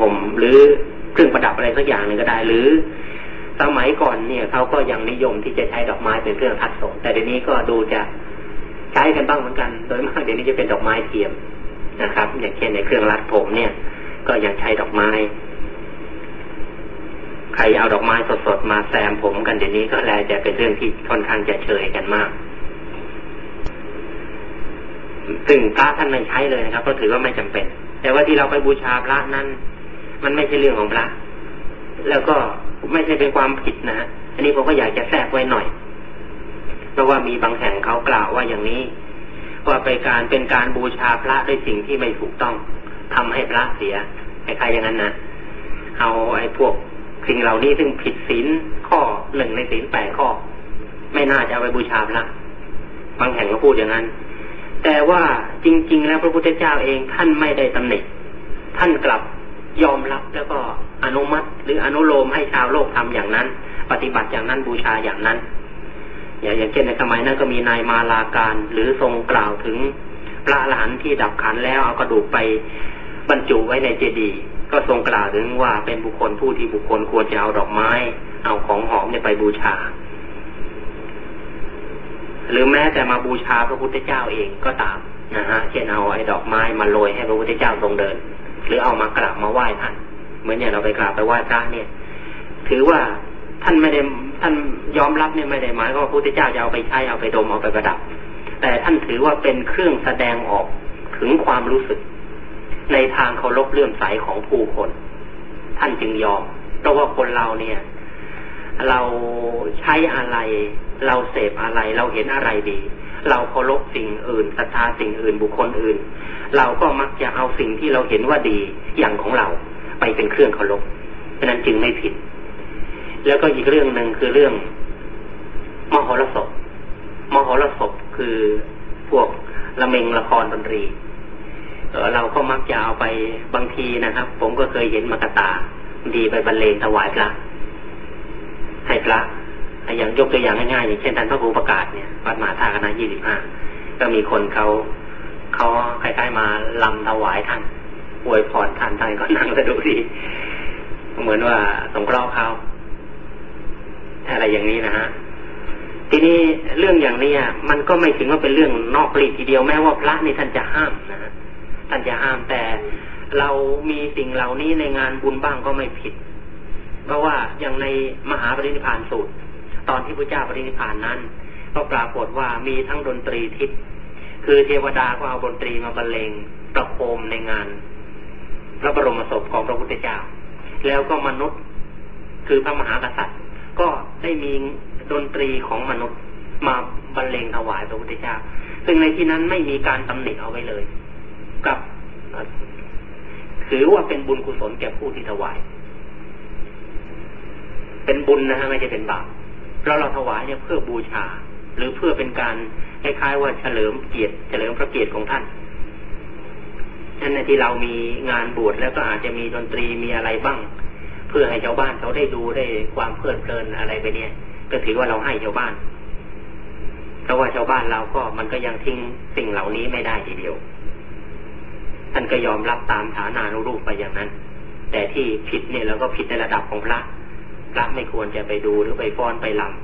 ห่ม หรือเครื่องประดับอะไรสักอย่างหนึ่งก็ได้ หรือ สมัยก่อนเนี่ยเขาก็ยังนิยมที่จะใช้ดอกไม้เป็นเครื่องทัดสงแต่เดี๋ยวนี้ก็ดูจะใช้กันบ้างเหมือนกัน โดยมากเดี๋ยวนี้จะเป็นดอกไม้เทียมนะครับ อย่างเช่นในเครื่องรัดผมเนี่ย ก็ยังใช้ดอกไม้ ใครเอาดอกไม้สดๆมาแซมผมกันเดี๋ยวนี้ก็แลจะเป็นเรื่องที่ค่อนข้างจะเฉยกันมากซึ่งพระท่านไม่ใช้เลยนะครับเพราะถือว่าไม่จำเป็น แต่ว่าที่เราไปบูชาพระนั้น มันไม่ใช่เรื่องของพระ แล้วก็ไม่ใช่เป็นความผิดนะฮะอันนี้ผมก็อยากจะแทรกไว้หน่อย เพราะว่ามีบางแห่งเขากล่าวว่าอย่างนี้ ว่าไปการเป็นการบูชาพระด้วยสิ่งที่ไม่ถูกต้องทำให้พระเสียคล้ายๆอย่างนั้นนะเอาไอ้พวกสิ่งเหล่านี้ซึ่งผิดศีลข้อหนึ่งในศีลแปดข้อ ไม่น่าจะเอาไปบูชาพระบางแห่งก็พูดอย่างนั้น แต่ว่าจริง ๆ แล้วพระพุทธเจ้าเองท่านไม่ได้ตำหนิท่านกลับ ยอมรับแล้วก็อนุมัติ หรืออนุโลมให้ชาวโลกทำอย่างนั้น ปฏิบัติอย่างนั้นบูชาอย่างนั้น อย่างเช่นในสมัยนั้นก็มีนายมาลาการ หรือทรงกล่าวถึงพระอรหันต์ที่ดับขันแล้วเอากระดูกไปบรรจุไว้ในเจดีย์ก็ทรงกล่าวถึงว่าเป็นบุคคลผู้ที่บุคคลควรจะเอาดอกไม้ เอาของหอมเนี่ยไปบูชา หรือแม้แต่มาบูชาพระพุทธเจ้าเองก็ตามนะฮะเช่นเอาไอ้ดอกไม้มาโรยให้พระพุทธเจ้าทรงเดิน หรือเอามากราบมาไหว้ท่าน เหมือนอย่างเราไปกราบไปไหว้พระเนี่ย ถือว่าท่านไม่ได้ท่านยอมรับเนี่ยไม่ได้หมายว่าพระพุทธเจ้าจะเอาไปใช้เอาไปดมเอาไปประดับ แต่ท่านถือว่าเป็นเครื่องแสดงออกถึงความรู้สึก ในทางเคารพเลื่อมใสของผู้คน ท่านจึงยอมเพราะว่าคนเราเนี่ย เราใช้อะไร เราเสพอะไร เราเห็นอะไรดี เราเคารพสิ่งอื่นศรัทธาสิ่งอื่นบุคคลอื่น เราก็มักจะเอาสิ่งที่เราเห็นว่าดีอย่างของเราไปเป็นเครื่องเคารพฉะนั้นจึงไม่ผิด แล้วก็อีกเรื่องหนึ่งคือเรื่องมหรสพมหรสพคือพวกละเมงละครดนตรีเราก็มักจะเอาไปบางทีนะครับ ผมก็เคยเห็นมกตาดีไปบรรเลงถวายพระให้พระอย่างยกตัวอย่างง่ายๆอย่างเช่นท่านพระครูประกาศเนี่ยวัดมหาธาคณะยี่สิบห้าก็มีคนเขา เขาคล้ายๆมาลำถวายท่านอวยพรท่านท่านก็นั่งสะดุดีเหมือนว่าสงเคราะห์เขาอะไรอย่างนี้นะฮะทีนี้เรื่องอย่างนี้มันก็ไม่ถึงว่าเป็นเรื่องนอกปลีทีเดียวแม้ว่าพระนี่ท่านจะห้ามนะฮะท่านจะห้ามแต่เรามีสิ่งเหล่านี้ในงานบุญบ้างก็ไม่ผิด เพราะว่าอย่างในมหาปรินิพานสูตร ตอนที่พระเจ้าปรินิพานนั้น ก็ปรากฏว่ามีทั้งดนตรีทิพย์ คือเทวดาก็เอาดนตรีมาบรรเลงประโคมในงานพระบรมศพของพระพุทธเจ้า แล้วก็มนุษย์คือพระมหากษัตริย์ ก็ได้มีดนตรีของมนุษย์มาบรรเลงถวายพระพุทธเจ้า ซึ่งในที่นั้นไม่มีการตำหนิเอาไว้เลย กับถือว่าเป็นบุญกุศลแก่ผู้ที่ถวาย เป็นบุญนะฮะไม่ใช่เป็นบาปเราเราถวายเนี่ยเพื่อบูชา หรือเพื่อเป็นการ คล้ายๆว่าเฉลิมเกียรติเฉลิมพระเกียรติของท่านนั่นในที่เรามีงานบวชแล้วก็อาจจะมีดนตรีมีอะไรบ้าง เพื่อให้ชาวบ้านเขาได้ดูได้ความเพลิดเพลินอะไรไปเนี่ย ก็ถือว่าเราให้ชาวบ้านเพราะว่าชาวบ้านเราก็มันก็ยังทิ้งสิ่งเหล่านี้ไม่ได้ทีเดียวท่านก็ยอมรับตามฐานานุรูปไปอย่างนั้น แต่ที่ผิดเนี่ยเราก็ผิดในระดับของพระพระไม่ควรจะไปดูหรือไปฟ้อนไปลำห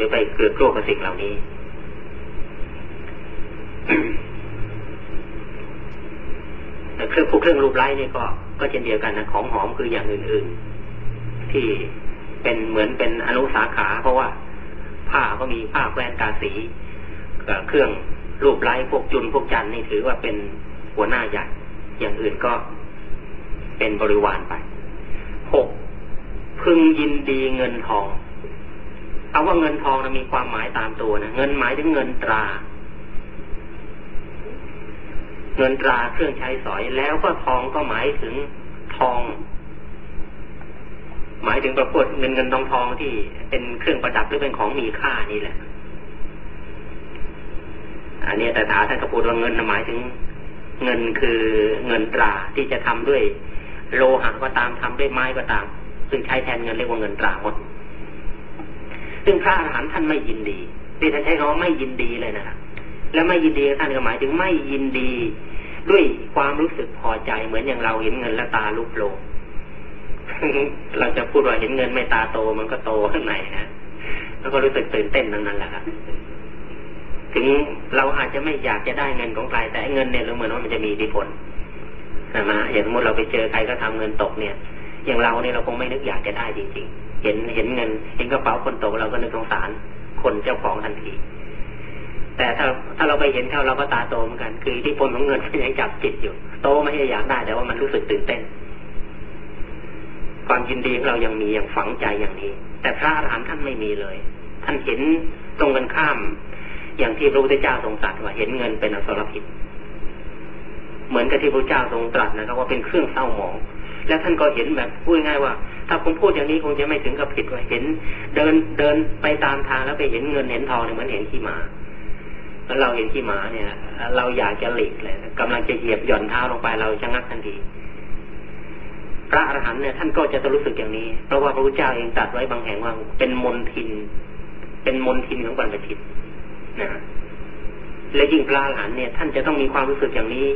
รือไปเกือกโลกกับสิ่งเหล่านี้ แต่เครื่องพวกเครื่องรูปไร้นี่ก็ ก็เช่นเดียวกันนะของหอมคืออย่างอื่น ๆ ที่เป็นเหมือนเป็นอนุสาขา เพราะว่า ผ้าก็มีผ้าแควนกาสีกับเครื่องรูปไร้พวกจุนพวกจันนี่ถือว่าเป็นหัวหน้าใหญ่อย่างอื่นก็เป็นบริวารไปหกพึงยินดีเงินทอง เอาว่าเงินทองนะมีความหมายตามตัวนะเงินหมายถึงเงินตรา เงินตราเครื่องใช้สอยแล้วก็ทองก็หมายถึงทอง หมายถึงประพวดเงินเงินทองทองที่เป็นเครื่องประดับหรือเป็นของมีค่านี่แหละ อันนี้แต่ถาท่านก็พูดว่าเงินหมายถึง เงินคือเงินตราที่จะทำด้วย โลหะก็ตามทำด้วยไม้ก็ตาม ซึ่งใช้แทนเงินเรียกว่าเงินตราหมด ซึ่งพระอรหันต์ท่านไม่ยินดีที่ท่านใช้คำว่าไม่ยินดีเลยนะครับและไม่ยินดีท่านก็หมายถึงไม่ยินดีด้วยความรู้สึกพอใจเหมือนอย่างเราเห็นเงินและตาลุกโลงเราจะพูดว่าเห็นเงินไม่ตาโตมันก็โตข้างในนะแล้วก็รู้สึกตื่นเต้นนั้นนั่นแหละครับถึงเราอาจจะไม่อยากจะได้เงินของใครแต่เงินเนี่ยเราเหมือนว่ามันจะมีอิทธิพลนะมาอย่างสมมติเราไปเจอใครก็ทำเงินตกเนี่ย อย่างเราเนี่ยเราคงไม่นึกอยากจะได้จริงๆ เห็นเห็นเงินเห็นกระเป๋าคนตกเราก็นึกสงสารคนเจ้าของทันที แต่ถ้าถ้าเราไปเห็นเขาเราก็ตาโตเหมือนกัน คืออิทธิพลของเงินมันยังจับจิตอยู่ โตไม่ใช่อยากได้แต่ว่ามันรู้สึกตื่นเต้น ความยินดีของเรายังมีอยังฝังใจอย่างนี้ แต่พระอรหันต์ท่านไม่มีเลย ท่านเห็นตรงกันข้าม อย่างที่พระพุทธเจ้าทรงตรัสว่าเห็นเงินเป็นอสรพิษเหมือนกับที่พระเจ้าทรงตรัสนะครับว่าเป็นเครื่องเศร้าหมอง และท่านก็เห็นแบบพูดง่ายว่า ถ้าผมพูดอย่างนี้คงจะไม่ถึงกับผิดว่าเห็น เดินเดินไปตามทางแล้วไปเห็นเงินเห็นทองเนี่ยเหมือนเห็นขี้หมาแล้วเราเห็นขี้หมาเนี่ย เราอยากจะหลีกเลยกำลังจะเหยียบหย่อนเท้าลงไปเราชะงักทันทีพระอรหันต์เนี่ยท่านก็จะต้องรู้สึกอย่างนี้ เพราะว่าพระพุทธเจ้าเองตรัสไว้บางแห่งว่าเป็นมนทิน เป็นมนทินของบรรพชิตนะและยิ่งพระอรหันต์เนี่ยท่านจะต้องมีความรู้สึกอย่างนี้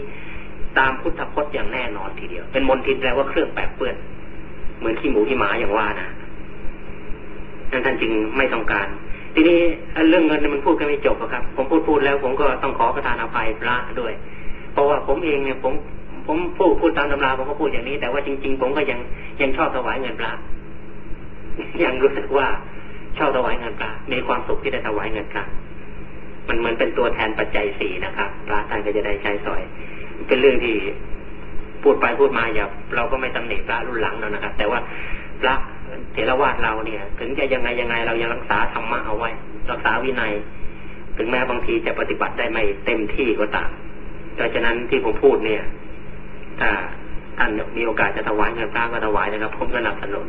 ตามพุทธพจน์อย่างแน่นอนทีเดียว เป็นมนทินแปลว่าเครื่องแปดเปื้อน เหมือนขี้หมูขี้หมาอย่างว่านะนั่นท่านจึงไม่ต้องการ ทีนี้เรื่องเงินมันพูดกันไม่จบครับ ผมพูดพูดแล้วผมก็ต้องขอประทานอภัยพระด้วย เพราะว่าผมเองเนี่ยผมผมพูดพูดตามตำราผมก็พูดอย่างนี้ แต่ว่าจริง ๆ ผมก็ยังยังชอบถวายเงินพระยังรู้สึกว่าชอบถวายเงินพระมีความสุขที่ได้ถวายเงินพระมันเหมือนเป็นตัวแทนปัจจัยสี่นะครับพระท่านก็จะได้ใช้สอย เป็นเรื่องที่ พูดไปพูดมาอย่าเราก็ไม่ตำหนิพระรุ่นหลังแล้วนะครับ แต่ว่าพระเทรวาสเราเนี่ย ถึงจะยังไงยังไงเรายังรักษาธรรมะเอาไว้ รักษาวินัย ถึงแม้บางทีจะปฏิบัติได้ไม่เต็มที่ก็ตามดังนั้นที่ผมพูดเนี่ย ถ้าท่านมีโอกาสจะถวายเงินพระก็ถวายนะครับผมก็นับสนุน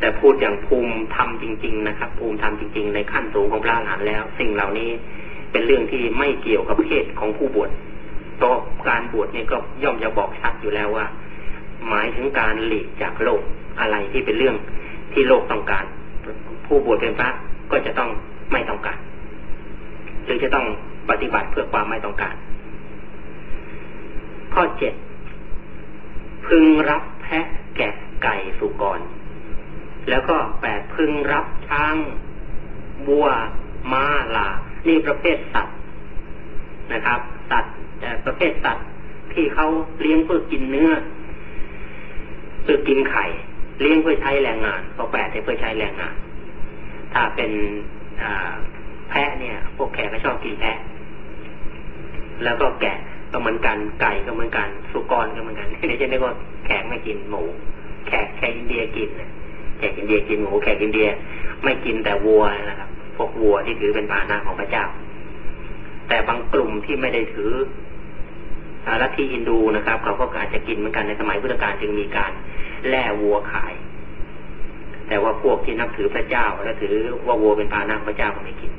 แต่พูดอย่างภูมิธรรมจริง ๆ นะครับ ภูมิธรรมจริง ๆ ในขั้นสูงของพระอรหันต์แล้ว สิ่งเหล่านี้เป็นเรื่องที่ไม่เกี่ยวกับเพศของผู้บวช เพราะการบวชเนี่ยก็ย่อมจะบอกชัดอยู่แล้วว่า หมายถึงการหลีกจากโลกอะไรที่เป็นเรื่องที่โลกต้องการ ผู้บวชเป็นพระก็จะต้องไม่ต้องการหรือจะต้องปฏิบัติเพื่อความไม่ต้องการ ข้อเจ็ดพึงรับแพะแกะไก่สุกร แล้วก็แปดพึงรับช้างบัวม้าลา นี่ประเภทสัตว์นะครับ สัตว์ประเภทสัตว์ที่เขาเลี้ยงเพื่อกินเนื้อเพื่อกินไข่ เลี้ยงเพื่อใช้แรงงานเขาแปดเพื่อใช้แรงงาน ถ้าเป็นแพะเนี่ย พวกแขกก็ชอบกินแพะ แล้วก็แกะก็เหมือนกันไก่ก็เหมือนกัน สุกรก็เหมือนกันไม่ใช่ไม่ก็แขกไม่กินหมูแขกแขกอินเดียกินแขกอินเดียกินหมูแขกอินเดียไม่กินแต่วัวนะครับพวกวัวที่ถือเป็นพาหนะของพระเจ้า แต่บางกลุ่มที่ไม่ได้ถือ ลัทธิฮินดูนะครับเขาก็อาจจะกินเหมือนกันในสมัยพุทธกาลจึงมีการแล่วัวขาย แต่ว่าพวกที่นับถือพระเจ้า และถือว่าวัวเป็นพาหนะพระเจ้าก็ไม่กิน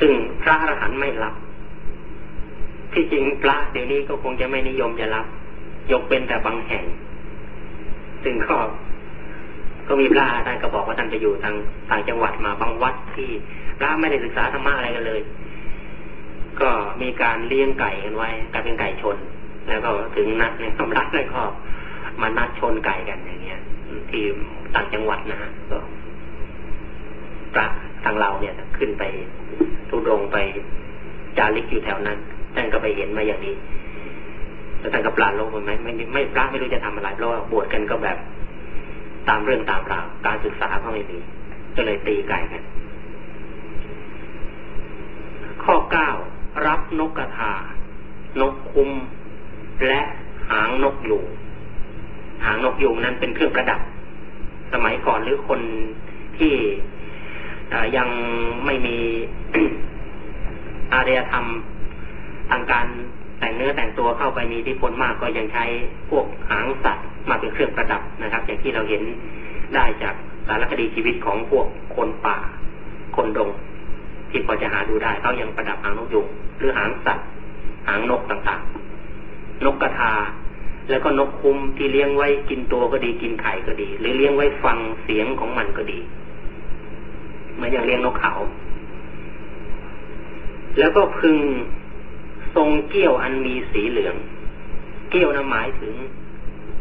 ซึ่งพระอรหันต์ไม่รับ ที่จริงพระเดี๋ยวนี้ก็คงจะไม่นิยมจะรับ ยกเป็นแต่บางแห่ง ซึ่งก็ก็มีพระท่านก็บอกว่าท่านไปอยู่ทางต่างจังหวัดมาบางวัดที่พระไม่ได้ศึกษาธรรมะอะไรกันเลย ก็มีการเลี้ยงไก่กันไว้กลายเป็นไก่ชน แล้วก็ถึงนัดเนี่ยสำรักแล้วก็มานัดชนไก่กันอย่างเงี้ย ที่ต่างจังหวัดนะฮะก็พระทางเราเนี่ยขึ้นไปทุดงไปจาริกอยู่แถวนั้นท่านก็ไปเห็นมาอย่างนี้แล้วท่านก็ปลาลงไปไหมไม่ไม่พระไม่รู้จะทำอะไรเพราะว่าบวชกันก็แบบตามเรื่องตามราวการศึกษาก็ไม่มีก็เลยตีไก่กันข้อเก้า รับนกกระทานกคุม และหางนกยูงหางนกยูงนั้นเป็นเครื่องประดับ สมัยก่อนหรือคนที่ยังไม่มีอารยธรรมทางการแต่งเนื้อแต่งตัวเข้าไปมีที่พลมากก็ยังใช้พวกหางสัตว์มาเป็นเครื่องประดับนะครับ อย่างที่เราเห็นได้จากสารคดีชีวิตของพวกคนป่า คนดง ที่พอจะหาดูได้เขายังประดับหางนกยุงหรือหางสัตว์หางนกต่างๆ นกกระทา แล้วก็นกคุ้มที่เลี้ยงไว้กินตัวก็ดีกินไข่ก็ดี หรือเลี้ยงไว้ฟังเสียงของมันก็ดีเหมือนอย่างเลี้ยงนกเขา แล้วก็พึงทรงเกี้ยวอันมีสีเหลือง เกี้ยวนะหมายถึง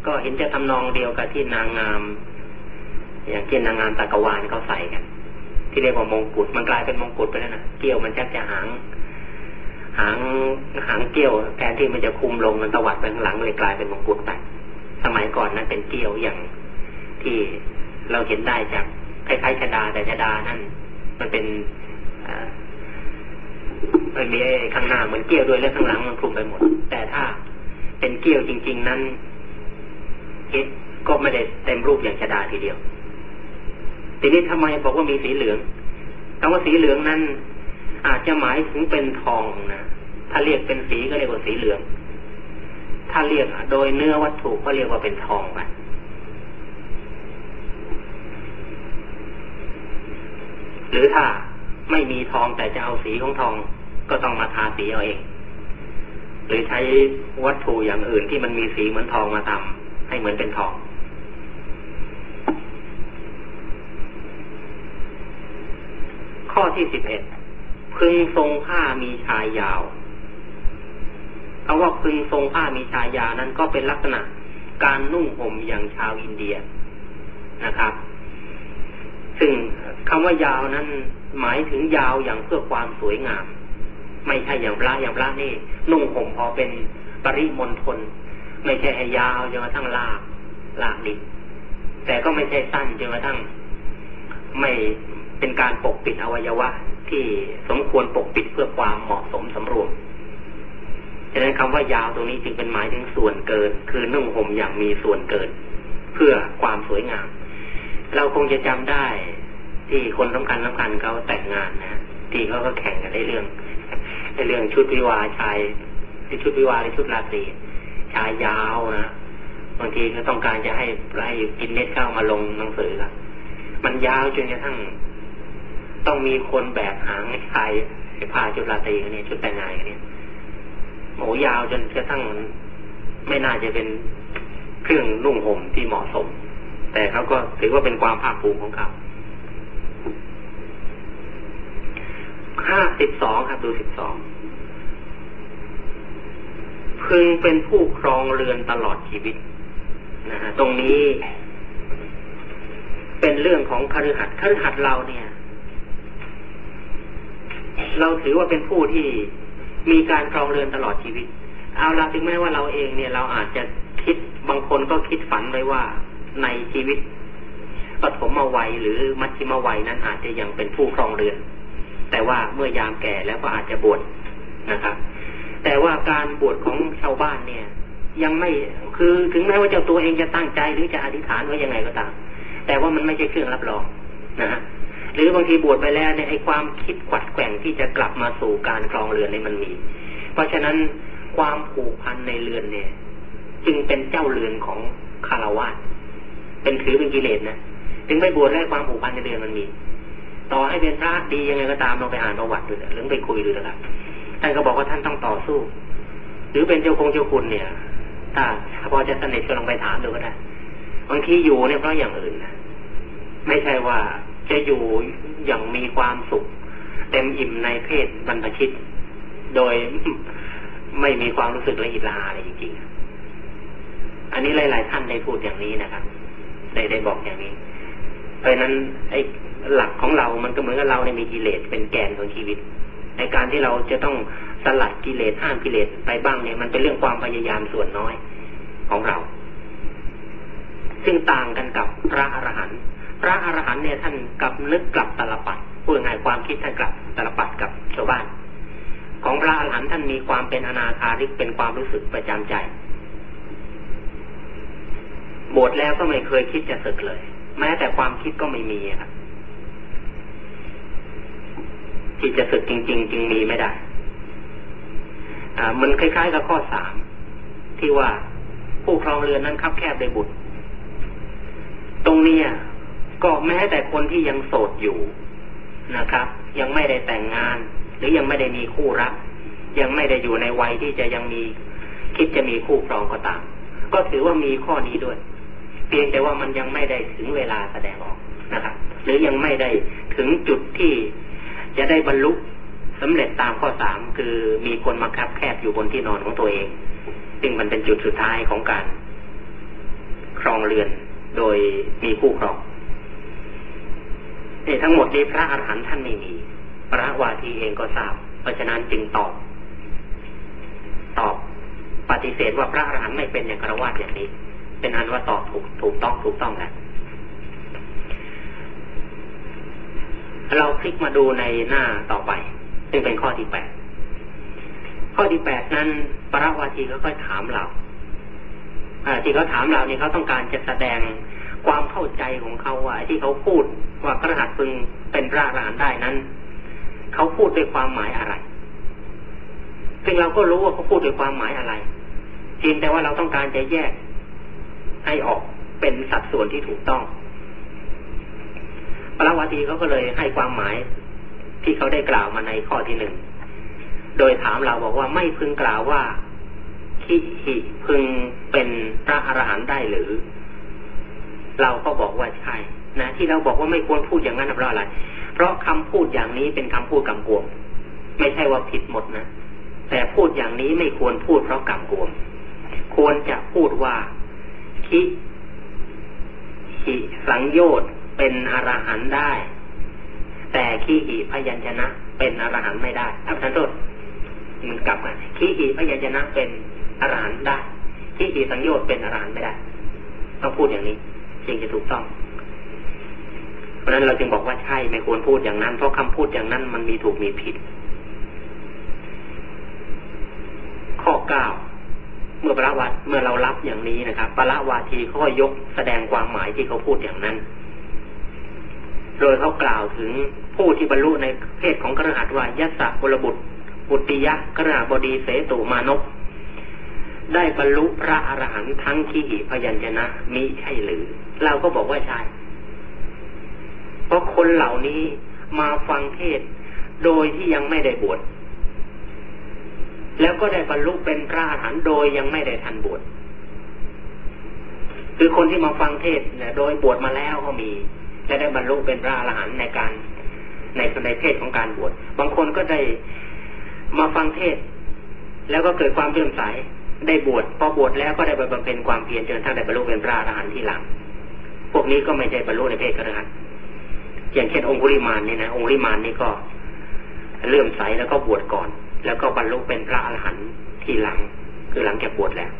ก็เห็นจะทำนองเดียวกับที่นางงาม อย่างที่นางงามตะกวานเขาใส่กัน ที่เรียกว่ามงกุฎมันกลายเป็นมงกุฎไปแล้วนะเกี้ยวมันชักจะหางหางหางเกี้ยวแทนที่มันจะคุมลงมันตวัดไปข้างหลังเลยกลายเป็นมงกุฎไปสมัยก่อนนั้นเป็นเกี้ยวอย่างที่เราเห็นได้จากคล้ายๆชดาแต่ชดานั่นมันเป็นมันมีข้างหน้าเหมือนเกี้ยวด้วยแล้วข้างหลังมันคลุมไปหมด แต่ถ้าเป็นเกี้ยวจริง ๆ นั้นเอ็ก็ไม่ได้เต็มรูปอย่างชดาทีเดียว ทีนี้ทำไมบอกว่ามีสีเหลืองคำว่าสีเหลืองนั้น อาจจะหมายถึงเป็นทองนะถ้าเรียกเป็นสีก็เรียกว่าสีเหลือง ถ้าเรียกโดยเนื้อวัตถุก็เรียกว่าเป็นทองไปหรือถ้าไม่มีทองแต่จะเอาสีของทอง ก็ต้องมาทาสีเอาเอง หรือใช้วัตถุอย่างอื่นที่มันมีสีเหมือนทองมาทำให้เหมือนเป็นทอง ข้อที่สิบเอ็ดพึงทรงผ้ามีชายยาวคำว่าพึงทรงผ้ามีชายยาวนั้นก็เป็นลักษณะการนุ่งห่มอย่างชาวอินเดียนะครับ ซึ่งคำว่ายาวนั้นหมายถึงยาวอย่างเพื่อความสวยงาม ไม่ใช่อย่างพระอย่างพระนี่ นุ่งห่มพอเป็นปริมณฑลไม่ใช่ให้ยาวจนกระทั่งลากลากดิแต่ก็ไม่ใช่สั้นจนกระทั่งไม่ เป็นการปกปิดอวัยวะที่สมควรปกปิดเพื่อความเหมาะสมสำรวมฉะนั้นคำว่ายาวตรงนี้จึงเป็นหมายถึงส่วนเกิน คือนุ่งห่มอย่างมีส่วนเกิน เพื่อความสวยงาม เราคงจะจำได้ ที่คนสำคัญสำคัญเขาแต่งงานนะที่เขาก็แข่งกันในเรื่องในเรื่องชุดวิวาชายที่ชุดวิวาหรือชุดราตรีชายยาวนะบางทีก็ต้องการจะให้ให้กินเน็ตเข้ามาลงหนังสือครับมันยาวจนกระทั่ง ต้องมีคนแบกหางชายผ้าชุดราตรีเนี่ยชุดแต่งงานเนี่ยหมูยาวจนกระทั่งไม่น่าจะเป็นเครื่องนุ่งห่มที่เหมาะสม แต่เขาก็ถือว่าเป็นความภาคภูมิของเขาห้าสิบสองครับดูสิบสองพึงเป็นผู้ครองเรือนตลอดชีวิตนะฮะตรงนี้ เป็นเรื่องของคฤหัสถ์คฤหัสถ์เราเนี่ย เราถือว่าเป็นผู้ที่มีการครองเรือนตลอดชีวิต เอาละถึงแม้ว่าเราเองเนี่ยเราอาจจะคิดบางคนก็คิดฝันไว้ว่าในชีวิตปฐมวัยหรือมัชชิมวัยนั้นอาจจะยังเป็นผู้ครองเรือน แต่ว่าเมื่อยามแก่แล้วก็อาจจะบวชนะครับ แต่ว่าการบวชของชาวบ้านเนี่ย ยังไม่คือถึงแม้ว่าเจ้าตัวเองจะตั้งใจหรือจะอธิษฐานว่ายังไงก็ตาม แต่ว่ามันไม่ใช่เครื่องรับรองนะฮะ หรือบางทีบวชไปแล้วเนี่ยไอ้ความคิดขวัดแกว่งที่จะกลับมาสู่การครองเรือนเนี่ยมันมี เพราะฉะนั้นความผูกพันในเรือนเนี่ย จึงเป็นเจ้าเรือนของคารวะเป็นถือเป็นกิเลสนะถึงไม่บวชแล้วความผูกพันในเรือนมันมี ต่อให้เป็นพระดียังไงก็ตามลองไปอ่านประวัติดูหรือไปคุยดูนะครับท่านก็บอกว่าท่านต้องต่อสู้ หรือเป็นเจ้าคงเจ้าคุณเนี่ยถ้าพอจะสนิทก็ลองไปถามดูก็ได้บางทีอยู่เนี่ยเพราะอย่างอื่นนะไม่ใช่ว่า จะอยู่อย่างมีความสุข เต็มอิ่มในเพศบรรพชิต โดยไม่มีความรู้สึกละอิละอะไรจริงๆ อันนี้หลาย ๆ ท่านได้พูดอย่างนี้นะครับ ได้ได้บอกอย่างนี้ เพราะนั้นไอ้หลักของเรา มันก็เหมือนกับเราในมีกิเลสเป็นแกนของชีวิต ในการที่เราจะต้องสลัดกิเลสห้ามกิเลสไปบ้างเนี่ย มันเป็นเรื่องความพยายามส่วนน้อยของเรา ซึ่งต่างกันกับพระอรหันต์ พระอรหันต์เนี่ยท่านกลับนึกกลับตลปัดพูดง่ายความคิดท่านกลับตลปัดกับชาวบ้าน ของพระอรหันต์ท่านมีความเป็นอนาคาริกเป็นความรู้สึกประจำใจ บวชแล้วก็ไม่เคยคิดจะศึกเลย แม้แต่ความคิดก็ไม่มีครับที่จะศึกจริง ๆ จึงมีไม่ได้อ่ามันคล้ายๆกับข้อสามที่ว่าผู้ครองเรือนนั้นคับแคบในบุตร ตรงนี้ ก็แม้แต่คนที่ยังโสดอยู่นะครับ ยังไม่ได้แต่งงาน หรือยังไม่ได้มีคู่รัก ยังไม่ได้อยู่ในวัยที่จะยังมี คิดจะมีคู่ครองก็ตาม ก็ถือว่ามีข้อนี้ด้วย เพียงแต่ว่ามันยังไม่ได้ถึงเวลาแสดงออกนะครับ หรือยังไม่ได้ถึงจุดที่จะได้บรรลุสำเร็จตามข้อสามคือมีคนมาคับแคบอยู่บนที่นอนของตัวเอง ซึ่งมันเป็นจุดสุดท้ายของการ ครองเรือนโดยมีคู่ครอง นี่ทั้งหมดนี้พระอรหันต์ท่านไม่มี พระวาทีเองก็ทราบ เพราะฉะนั้นจึงตอบ ตอบปฏิเสธว่าพระอรหันต์ไม่เป็นอย่างคารวะอย่างนี้ เป็นอันว่าตอบถูกถูกต้องถูกต้องแล้วเราคลิกมาดูในหน้าต่อไป ซึ่งเป็นข้อที่แปดข้อที่แปดนั้นประวาทีก็ค่อยถามเราที่เขาถามเราเนี่ยเขาต้องการจะแสดง ความเข้าใจของเขาว่าที่เขาพูดว่าพระหัตพึงเป็นพระอรหันต์ได้นั้น เขาพูดด้วยความหมายอะไร ซึ่งเราก็รู้ว่าเขาพูดด้วยความหมายอะไรเพียงแต่ว่าเราต้องการจะแยกให้ออกเป็นสัดส่วนที่ถูกต้องพระวาทีเขาก็เลยให้ความหมายที่เขาได้กล่าวมาในข้อที่หนึ่ง โดยถามเราบอกว่าไม่พึงกล่าวว่าคิหิพึงเป็นพระอรหันต์ได้หรือ เราก็บอกว่าใช่นะที่เราบอกว่าไม่ควรพูดอย่างนั้นเพราะอะไร เพราะคำพูดอย่างนี้เป็นคำพูดกำกวม ไม่ใช่ว่าผิดหมดนะ แต่พูดอย่างนี้ไม่ควรพูดเพราะกำกวม ควรจะพูดว่าคิหิสังโยชน์เป็นอรหันต์ได้ แต่ขี้หีพยัญชนะ เป็นอรหันต์ไม่ได้ท่านโทษมันกลับมาขี้หีพยัญชนะเป็นอรหันต์ได้ขี้หีสังโยชน์เป็นอรหันต์ไม่ได้ต้องพูดอย่างนี้ จึงจะถูกต้อง เพราะนั้นเราจึงบอกว่าใช่ไม่ควรพูดอย่างนั้น เพราะคำพูดอย่างนั้นมันมีถูกมีผิด ข้อเก้าเมื่อประวัติเมื่อเรารับอย่างนี้นะครับปละวาทีเขาก็ยกแสดงความหมายที่เขาพูดอย่างนั้น โดยเขากล่าวถึงผู้ที่บรรลุในเพศของกระหัตว่ายัสสะบุรบุตรบุติยะกระหับดีเสตุมานพ ได้บรรลุพระอรหันต์ทั้งขีหิพยัญชนะมิใช่หรือ เราก็บอกว่าใช่ เพราะคนเหล่านี้มาฟังเทศ โดยที่ยังไม่ได้บวชแล้วก็ได้บรรลุเป็นพระอรหันต์โดยยังไม่ได้ทันบวชคือคนที่มาฟังเทศเนี่ยโดยบวชมาแล้วก็มีจะได้บรรลุเป็นพระอรหันต์ในการ ในในเพศของการบวชบางคนก็ได้มาฟังเทศ แล้วก็เกิดความเลื่อมใส ได้บวชพอบวชแล้วก็ได้บำเพ็ญความเพียรจนทั้งได้บรรลุเป็นพระอรหันต์ที่หลัง พวกนี้ก็ไม่ใช่บรรลุในเพศกระหันอย่างเช่นองคุลิมานนี่นะองคุลิมานนี่ก็เลื่อมใสแล้วก็บวชก่อน แล้วก็บรรลุเป็นพระอรหันต์ที่หลัง คือหลังจากบวชแล้ว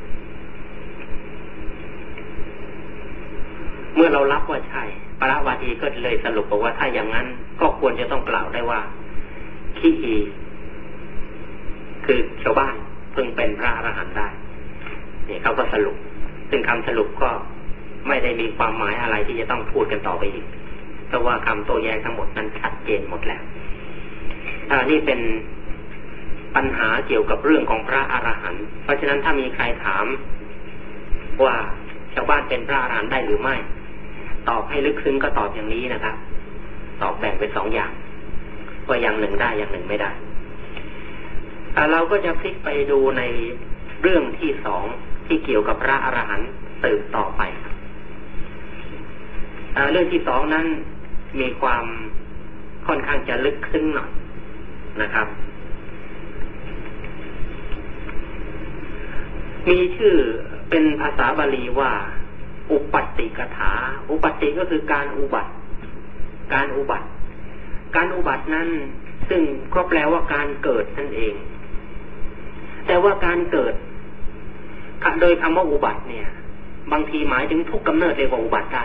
เมื่อเรารับว่าใช่ปราวาทีก็เลยสรุปบอกว่าถ้าอย่างนั้น ก็ควรจะต้องกล่าวได้ว่าขี้อีคือชาวบ้าน เป็นพระอรหันต์ได้นี่เขาก็สรุป ซึ่งคำสรุปก็ไม่ได้มีความหมายอะไรที่จะต้องพูดกันต่อไปอีกเพราะว่าคำโต้แย้งทั้งหมดนั้นชัดเจนหมดแล้วอ่านี่เป็นปัญหาเกี่ยวกับเรื่องของพระอรหันต์ เพราะฉะนั้นถ้ามีใครถามว่าชาวบ้านเป็นพระอรหันต์ได้หรือไม่ ตอบให้ลึกซึ้งก็ตอบอย่างนี้นะครับ ตอบแบ่งเป็นสองอย่างว่าอย่างหนึ่งได้อย่างหนึ่งไม่ได้ เราก็จะพลิกไปดูในเรื่องที่สองที่เกี่ยวกับพระอรหันต์สืบต่อไปเรื่องที่สองนั้นมีความค่อนข้างจะลึกซึ้งหน่อยนะครับ มีชื่อเป็นภาษาบาลีว่า อุปัติกถา อุปัติก็คือการอุบัติ การอุบัติ การอุบัตินั้น ซึ่งก็แปลว่าการเกิดนั่นเอง แต่ว่าการเกิดโดยคำว่าอุบัติเนี่ย บางทีหมายถึงทุกกำเนิดเรียกว่าอุบัติได้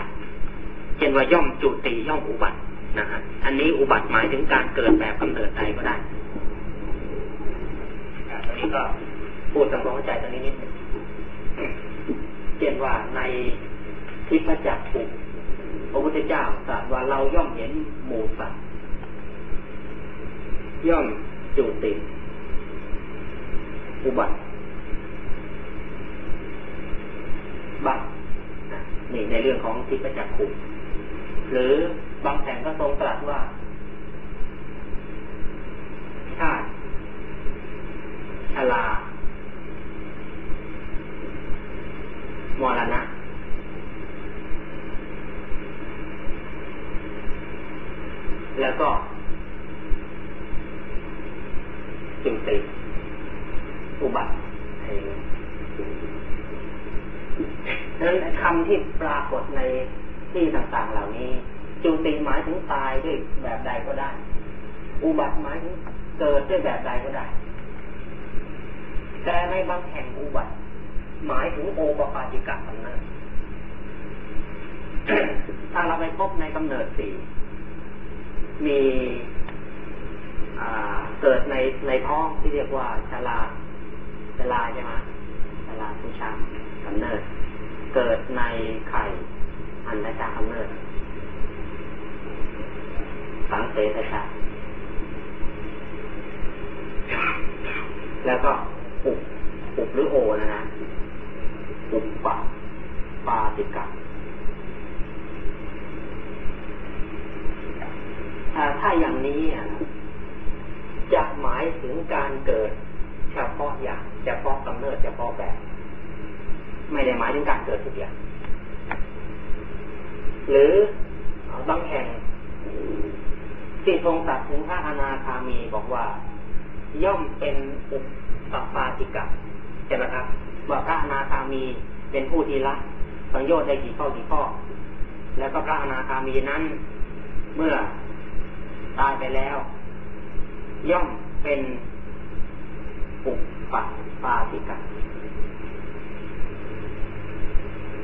เช่นว่าย่อมจุติย่อมอุบัตินะฮะอันนี้อุบัติหมายถึงการเกิดแบบกำเนิดใดก็ได้ตอนนี้ก็พูดสำรองใจตรงนี้นิดเช่นว่าในทิพจักขุพระพุทธเจ้าตรัสว่าเราย่อมเห็นหมูสัตว์ย่อมจุติ อุบัติบัตนี่ในเรื่องของทิพจักขุหรือบางแห่งก็ทรงตรัสว่า ชาติชลามรณะแล้วก็ ดังนั้นคำที่ปรากฏในที่ต่างๆ เหล่านี้จุติหมายถึงตายด้วยแบบใดก็ได้ อุบัติหมายถึงเกิดด้วยแบบใดก็ได้ แต่ในบางแห่งอุบัติ หมายถึงโอปปาติกะกำเนิดถ้าเราไปพบในกำเนิดสี่มีเกิดในในท้องที่เรียกว่าชลาช ลาใช่ไหมชลาผู้ชากำเนิด เกิดในไข่อันดชากำเนิด สังเสตชาแล้วก็อุบอุบหรือโอนะนะอุบปะปาติกะถ้าอย่างนี้จะหมายถึงการเกิดเฉพาะอย่าง ฉพาะกำเนิดเฉพาะแบบ ไม่ได้หมายถึงการเกิดทุกอย่างหรือบางแห่งที่ทรงตัดถึงพระอนาคามีบอกว่า ย่อมเป็นอุปปาติกะใช่ไหมครับว่าพระอนาคามีเป็นผู้ที่ละสังโยชน์ได้กี่ข้อกี่ข้อ แล้วก็พระอนาคามีนั้น เมื่อตายไปแล้ว ย่อมเป็นอุปปั ปาติกะ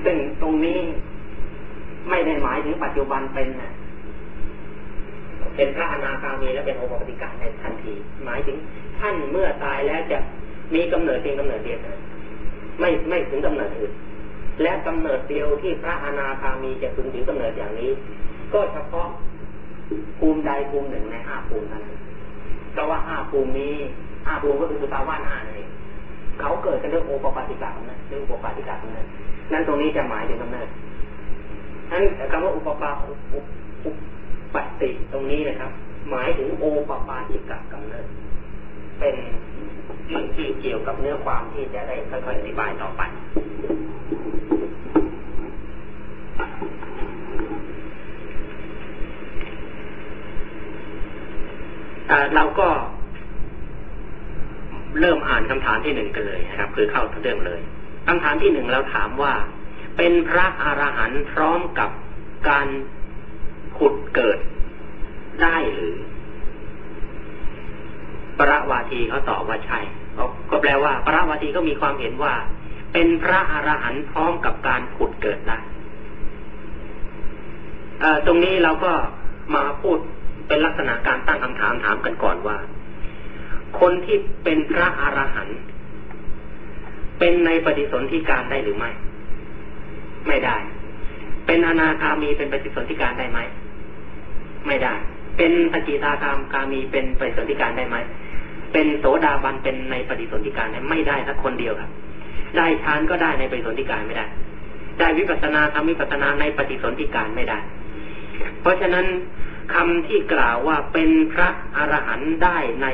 ซึ่งตรงนี้ไม่ได้หมายถึงปัจจุบันเป็นนะเป็นพระอนาคามีและเป็นโอปปาติกะในทันที หมายถึงท่านเมื่อตายแล้วจะมีกำเนิดเพียงกำเนิดเดียวนะไม่ไม่ถึงกำเนิดอื่นและกำเนิดเดียวที่พระอนาคามีจะพึงถึงกำเนิดอย่างนี้ ก็เฉพาะภูมิใดภูมิหนึ่งในห้าภูมินั้นเพราะว่าห้าภูมินี้ห้าภูมิก็คือสุทธาวาสห้าเลย เขาเกิดกันด้วยโอปปาติกะนั้นด้วยโอปปาติกะนั้นนั่นตรงนี้จะหมายถึงกำเนิดนั้นคำว่าอุปปาอุปติตรงนี้นะครับ หมายถึงโอปปาติกากำเนิด เป็นสิ่งที่เกี่ยวกับเนื้อความที่จะได้ค่อยๆอธิบายต่อไปเราก็ เริ่มอ่านคำถามที่หนึ่งกันเลยนะครับ คือเข้าเรื่องเลยคำถามที่หนึ่งเราถามว่า เป็นพระอรหันต์พร้อมกับการขุดเกิดได้หรือประวาทีเขาตอบว่าใช่ก็แปลว่าประวาทีก็มีความเห็นว่า เป็นพระอรหันต์พร้อมกับการขุดเกิดได้ตรงนี้เราก็มาพูดเป็นลักษณะการตั้งคำถามถามกันก่อนว่า คนที่เป็นพระอรหันต์เป็นในปฏิสนธิการได้หรือไม่ ไม่ได้ เป็นอนาคามีเป็นปฏิสนธิการได้ไหม ไม่ได้ เป็นสกิทาคามคามีเป็นปฏิสนธิการได้ไหม เป็นโสดาบันเป็นในปฏิสนธิการไม่ได้สักคนเดียวครับ ได้ฌานก็ได้ในปฏิสนธิการไม่ได้ ได้วิปัสนาทำวิปัสนาในปฏิสนธิการไม่ได้ เพราะฉะนั้นคำที่กล่าวว่าเป็นพระอรหันต์ได้ใน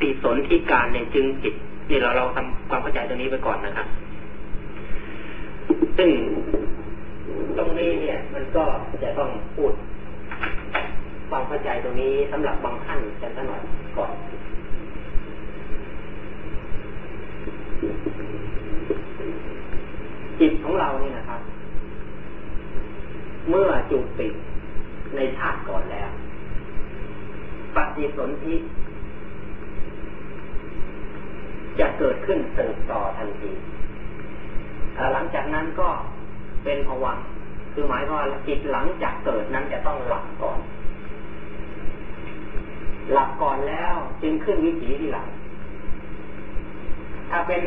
ฏิสนธิการในจึงจิตนี่เราเราทำความเข้าใจตรงนี้ไปก่อนนะครับ ซึ่งตรงนี้เนี่ย มันก็จะต้องพูดความเข้าใจตรงนี้สำหรับบางท่านกันสักหน่อยก่อนจิตของเราเนี่ยนะครับ เมื่อจุติในชาติก่อนแล้ว ปฏิสนธิ จะเกิดขึ้นสืบต่อทันทีหลังจากนั้นก็เป็นภวังคือหมายว่าจิตหลังจากเกิดนั้นจะต้องหลับก่อน หลับก่อนแล้วจึงขึ้นวิถีที่หลัง ถ้าเป็น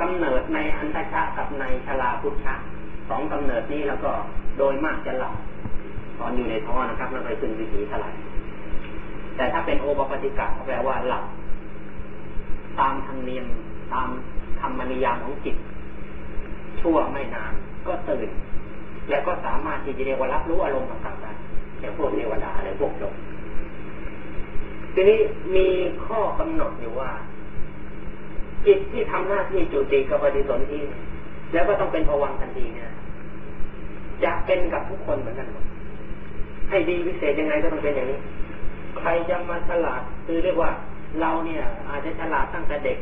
กำเนิดในอันตชากับในชลาพุทธะสองกำเนิดนี้แล้วก็โดยมากจะหลับตอนอยู่ในท้องนะครับไม่ไปขึ้นวิถีเท่าไหร่แต่ถ้าเป็นโอปปฏิกะแปลว่าหลับ ตามธรรมเนียมตามธรรมนิยามของจิต ชั่วไม่นานก็ตื่น แล้วก็สามารถที่จะเรียกว่ารับรู้อารมณ์ต่างๆได้อย่างพวกเทวดาอะไรพวกโลกทีนี้มีข้อกำหนดอยู่ว่า จิตที่ทำหน้าที่จุติกับปฏิสนธิแล้วก็ต้องเป็นภวังทันทีเนี่ยจะเป็นกับทุกคนเหมือนกันหมดให้ดีวิเศษยังไงก็ต้องเป็นอย่างนี้ ใครจะมาฉลาดคือเรียกว่า เราเนี่ยอาจจะฉลาดตั้งแต่เด็ก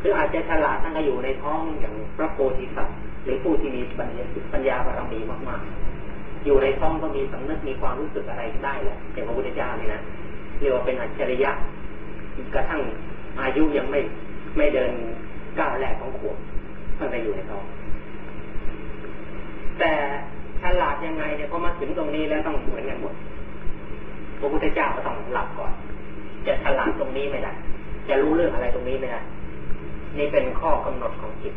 หรืออาจจะฉลาดทั้งก็อยู่ในท้องอย่างพระโพธิสัตว์หรือผู้ที่มีปัญญาปัญญาบารมีมากๆ อยู่ในท้องก็มีสำนึกมีความรู้สึกอะไรได้แหละอย่างพระพุทธเจ้านี่นะเรียกว่าเป็นอัจฉริยะกระทั่งอายุยังไม่ไม่เดินก้าวแรกของขวบตั้งแต่อยู่ในท้องแต่ฉลาดยังไงเนี่ยพอมาถึงตรงนี้แล้วต้องเหมือนกันหมดพระพุทธเจ้าก็ต้องหลับก่อน จะฉลาดตรงนี้ไม่ได้จะรู้เรื่องอะไรตรงนี้ไม่ได้นี่เป็นข้อกำหนดของจิต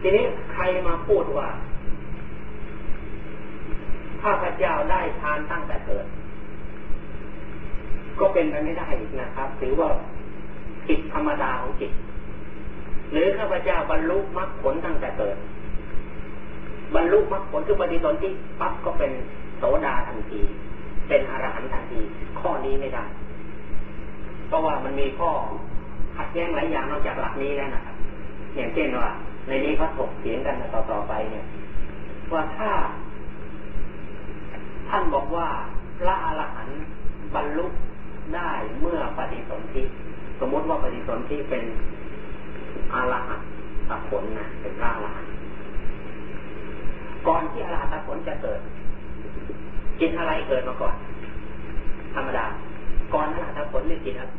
ทีนี้ใครมาพูดว่าข้าพเจ้าได้ทานตั้งแต่เกิด ก็เป็นไปไม่ได้อีกนะครับ ถือว่าผิดธรรมดาของจิต หรือข้าพเจ้าบรรลุมรรคผลตั้งแต่เกิด บรรลุมรรคผลคือปฏิสนธิปั๊บก็เป็นโสดาทันที เป็นอรหันต์ทันที ข้อนี้ไม่ได้ เพราะว่ามันมีข้อขัดแย้งหลายอย่างนอกจากหลักนี้แล้วนะครับ อย่างเช่นว่า ในนี้เขาถกเถียงกันต่อต่อไปเนี่ย ว่าถ้า ท่านบอกว่าพระอรหันต์บรรลุได้เมื่อปฏิสนธิสมมติว่าปฏิสนธิเป็นอรหันตผลนะเป็นพระอรหันต์ก่อนที่อรหันตผลจะเกิดจิตอะไรเกิดมาก่อน ธรรมดา ก่อนอรหันตผลนี่จิตอะไร